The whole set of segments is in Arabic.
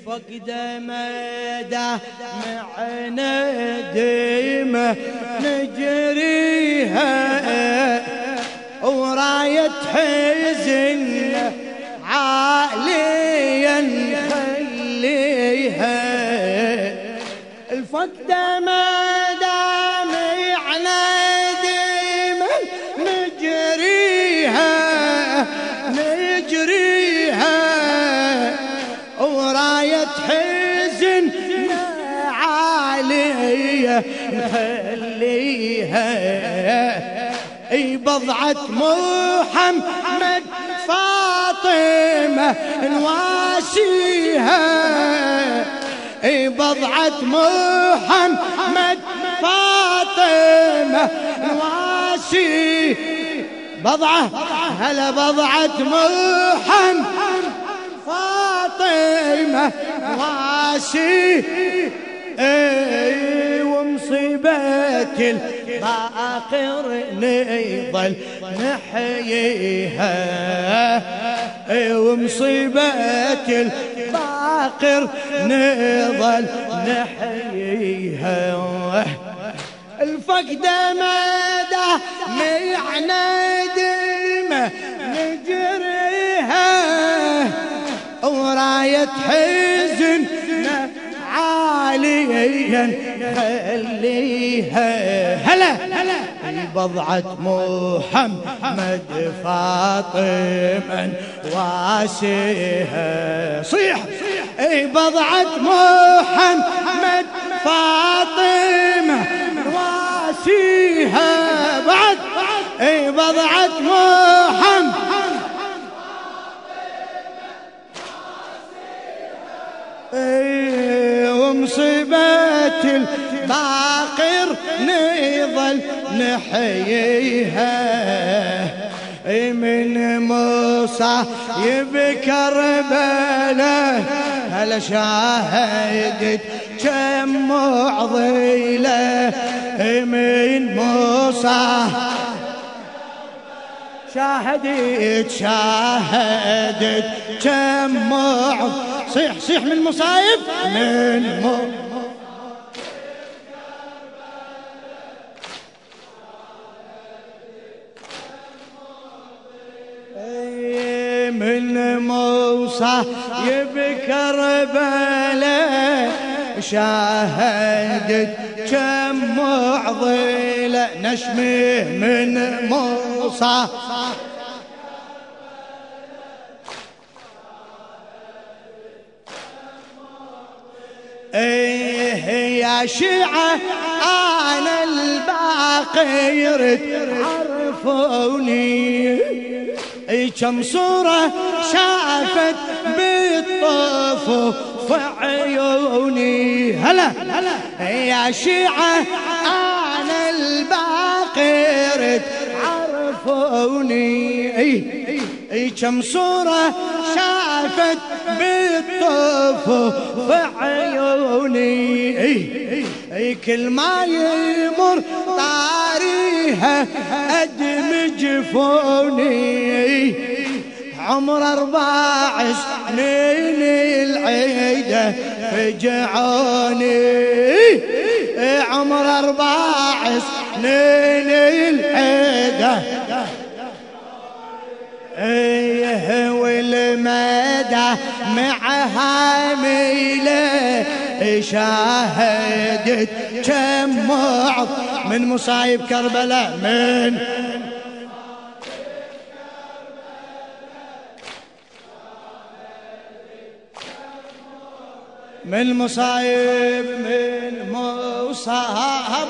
الفقد مدى معنا ديمة نجريها. وراية حزن عاليا خليها. الفقد مدى نخليها أي بضعة محمد فاطمة نواسيها أي بضعة محمد فاطمة نواسي بضعة هلا بضعة محمد فاطمة واسي اي ومصيبة الباقر نظل نحييها. ومصيبة الباقر نظل نحييها. الفقد مدى معنى دمه نجريها. وراية حزن عاليا خليها هلا هلا. بضعة محمد فاطمة واسيها. صيح. اي بضعة محمد فاطمة واسيها. بعد. اي بضعة محمد الباقر نظل نحييها. من موسى يبكر بلا. هلا شاهدت كم معضلة؟ من موسى. شاهدت شاهدت كم معض صيح صيح من مصايب؟ من م... من موسى يبكر بلا شاهدت كم معضلة نشمه من موسى. إيه يا شيعة أنا الباقي عرفوني. أي كم صورة شافت بالطفو في عيوني هلا. هلا يا شيعة أنا الباقي عرفوني. أي أي كم صورة شافت بالطفو في عيوني أي أي كل ما يمر طاريها ادمج جفوني. عمر أربع سنين العيدة فجعوني. عمر أربع سنين العيدة إيه والمدى معها ميلة شاهدت كم معض من مصايب كربلاء من من مصايب من مصاهب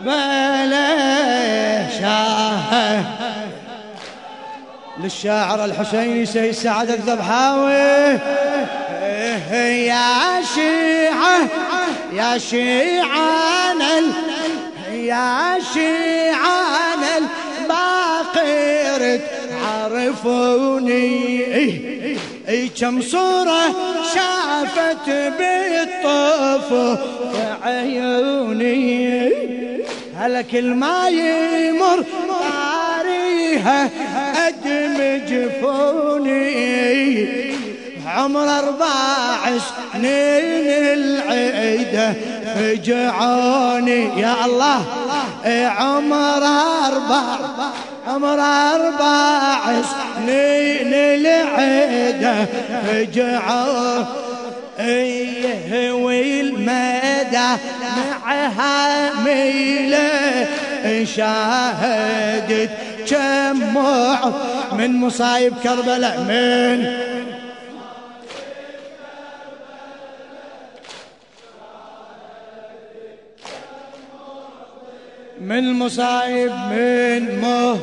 بلا شاهد. للشاعر الحسيني سيد سعد الذبحاوي. يا شيعة يا ال... يا شيعان الباقر عرفوني. اي اي كم صورة شافت بالطف عيوني هلا كل ما يمر طاريها أدمج فوني. عمر أربع سنين العيدة فجعوني يا الله عمر أربع عمر أربع سنين العيدة فجعوني إيه والمدى معها ميله شاهدت جمع من مصايب كربلاء من من مصايب من مه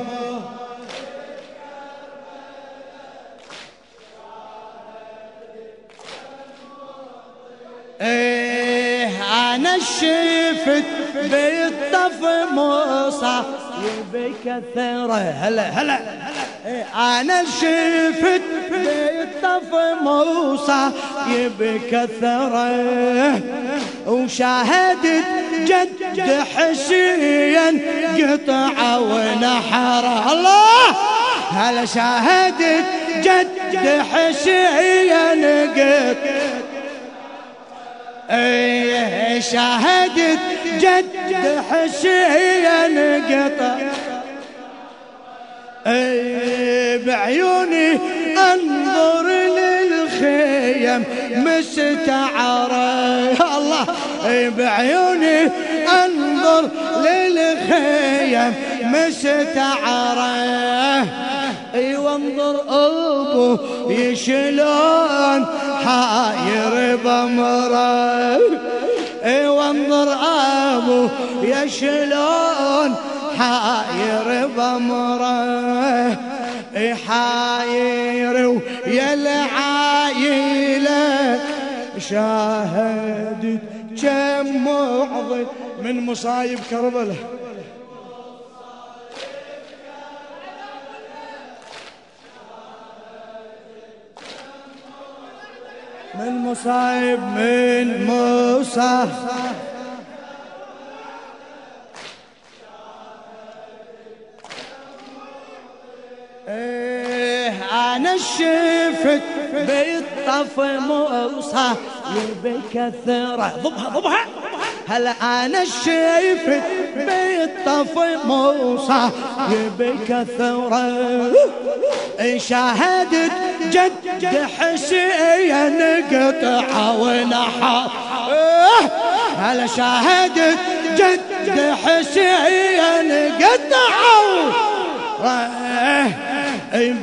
إيه أنا شفت بالطف موسى بكثرة هلا هلا إيه أنا شفت بالطف موسى بكثرة وشاهدت جد حسين قطع ونحر. الله! هلا شاهدت جد حسين قطع إيه شاهدت جد حسين قطع إيه بعيوني أنظر للخيم مستعرة الله! بعيوني أنظر للخيم مستعرة اي وانظر أبو يشلون حاير بمره اي وانظر أبو يشلون حاير بمره أي حاير ويا العايلة شاهدت كم معظم من مصايب كربلاء. من مصايب من موسى إيه أنا شفت بالطف موسى بكثرة ضبها ضبها. هلا أنا شفت بالطف موسى بكثرة شاهدت جد حسين قطع ونحر هلا شاهدت جد حسين قطع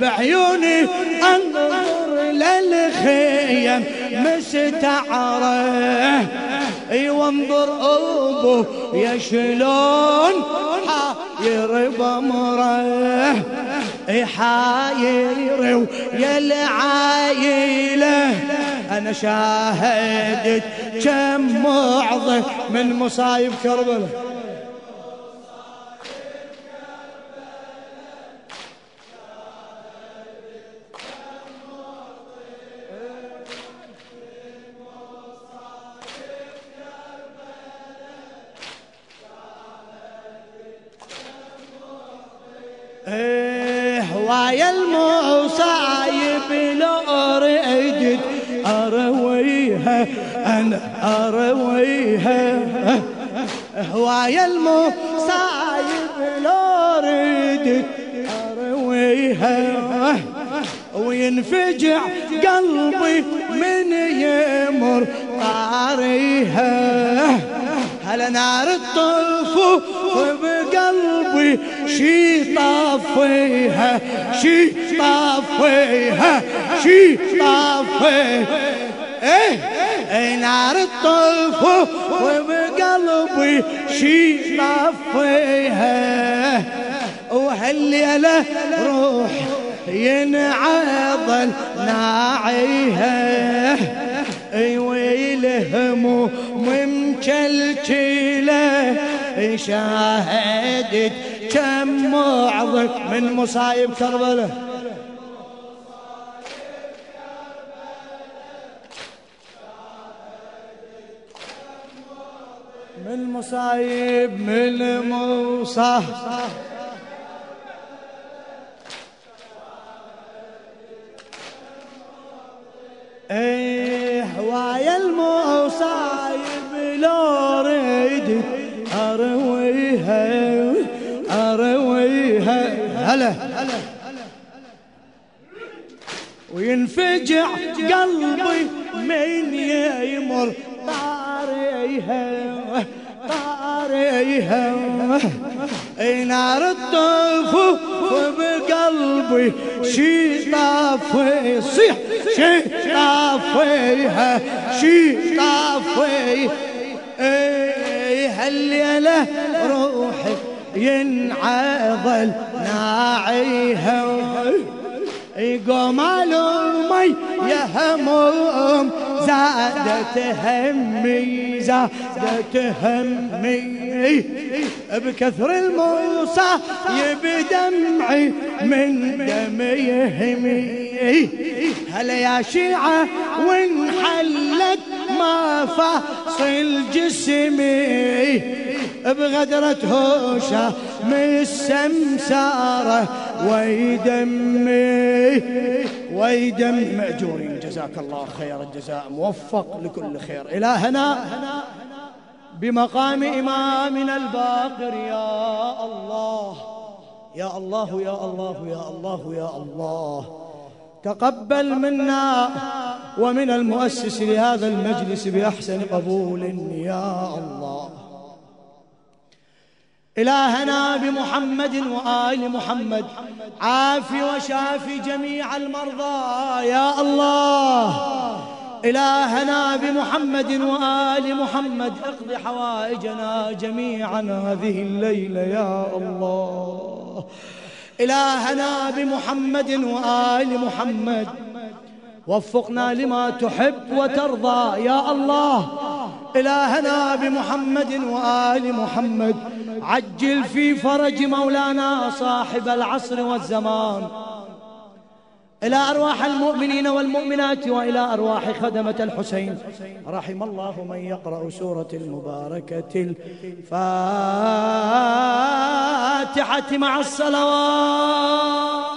بعيوني أنظر. للخيم مستعره اي وانظر أبو يا شلون حاير بمره. إي حاير يا العايلة. أنا شاهدت كم معظم من مصايب كربلاء. هوايا المصايب لو ردت أرويها أنا أرويها. هوايا المصايب لو ردت أرويها. وينفجع قلبي من يمر طاريها هل نار الطفو بقلبي؟ شي طفيها شي طفيها شي طفيها إيه؟ اي نار الطفو وبقلبي شي طفيها وهالليلة روح ينعضل ناعيها. ويلهم ممكلكله شاهدت كم معظم من مصايب كربلاء. من مصايب من مصايب. هلا. وينفجع قلبي من يمر. طاريها طاريها. نار الطفوف بقلبي. شي طافي صيح. شي طافيها شي طافي إيه هالليلة روحي ينعضل ناعيها. يقوم المي يا هموم زادت همي زادت همي. بكثر الموسى يبدمعي من دمي يهمي هلا يا شيعة وانحلت ما فاصل جسمي. بغدرة هوشة من السمسارة. ويدمي ويدم مأجورين. جزاك الله خير الجزاء موفق لكل خير. إلهنا بمقام إمامنا الباقر. يا الله يا الله يا الله يا الله يا الله. تقبل منا ومن المؤسس لهذا المجلس بأحسن قبول. يا الله. إلهنا بمحمد وآل محمد. عافي وشافي جميع المرضى. يا الله. إلهنا بمحمد وآل محمد. اقض حوائجنا جميعا. هذه الليلة يا الله. إلهنا بمحمد وآل محمد. وفقنا لما تحب وترضى. يا الله. إلهنا بمحمد وآل محمد. عجل في فرج مولانا صاحب العصر والزمان. إلى أرواح المؤمنين والمؤمنات وإلى أرواح خدمة الحسين. رحم الله من يقرأ سورة المباركة الفاتحة مع الصلوات.